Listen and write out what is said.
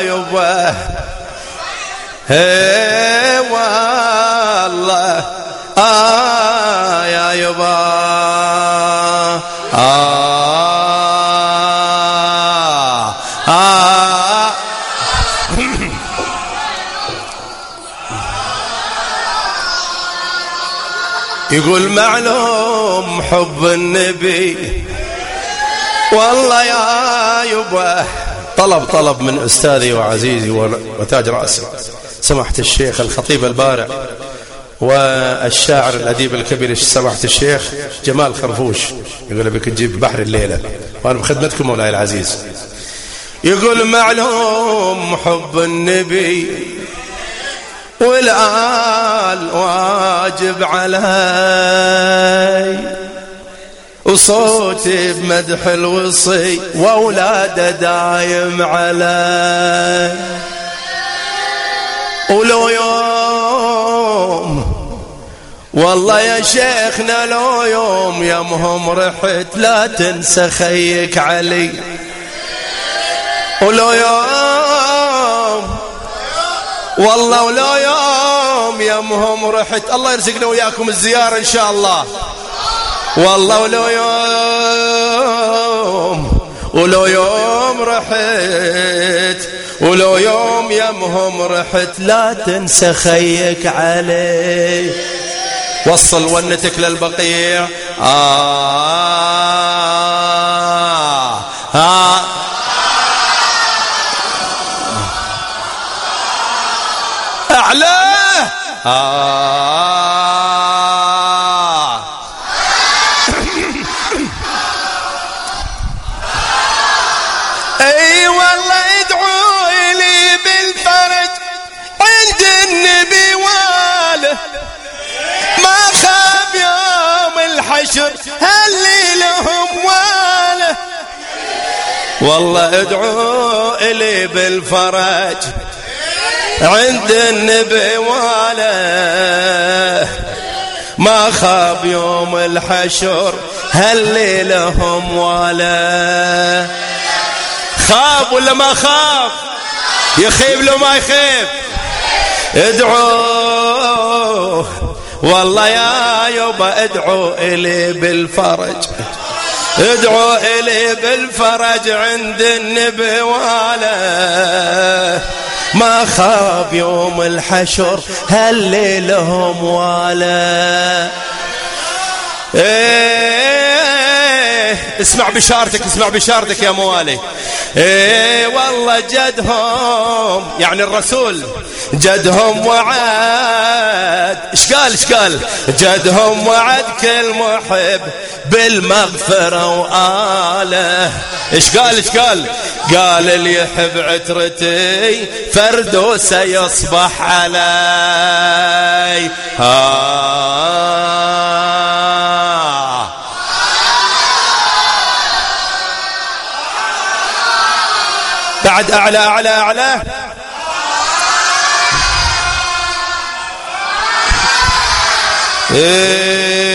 يبا هي والله. آه يا يبا آه. آه. يقول معلوم حب النبي. والله يا يبا طلب طلب من أستاذي وعزيزي وتاج رأسي. سمحت الشيخ الخطيب البارع والشاعر الأديب الكبير سمحة الشيخ جمال خرفوش. يقول بك تجيب بحر الليلة. وأنا بخدمتكم مولاي العزيز. يقول معلوم حب النبي والآل واجب علي. وصوتي بمدح الوصي واولاده دايم علي. ولو يوم والله يا شيخنا لو يوم يمهم رحت لا تنسى خيك علي. ولو يوم والله ولو يوم يمهم رحت. الله يرزقنا وياكم الزيارة إن شاء الله. والله ولو يوم ولو يوم رحت ولو يوم يمهم رحت لا تنسى خيك علي. وصل ونتك للبقيع. آه آه أعلاه آه. الحشر هل لهم واله. والله ادعوا إلي بالفرج عند النبي واله. ما خاب يوم الحشر هل لهم واله. خاب ولا ما خاب؟ يخيب لو ما يخيب. ادعوا والله يا يبا ادعوا إلي بالفرج. ادعوا إلي بالفرج عند النبي والا ما خاب يوم الحشر هل لهم والا إيه. اسمع بشارتك اسمع بشارتك يا موالي. إيه والله جدهم يعني الرسول جدهم وعد. إيش قال جدهم وعد كل محب بالمغفرة وآله. قال إيش قال اللي يحب عترتي فردوس يصبح علي. آه بعد أعلى أعلى أعلى Ei.